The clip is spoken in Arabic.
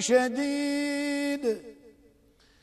شديد.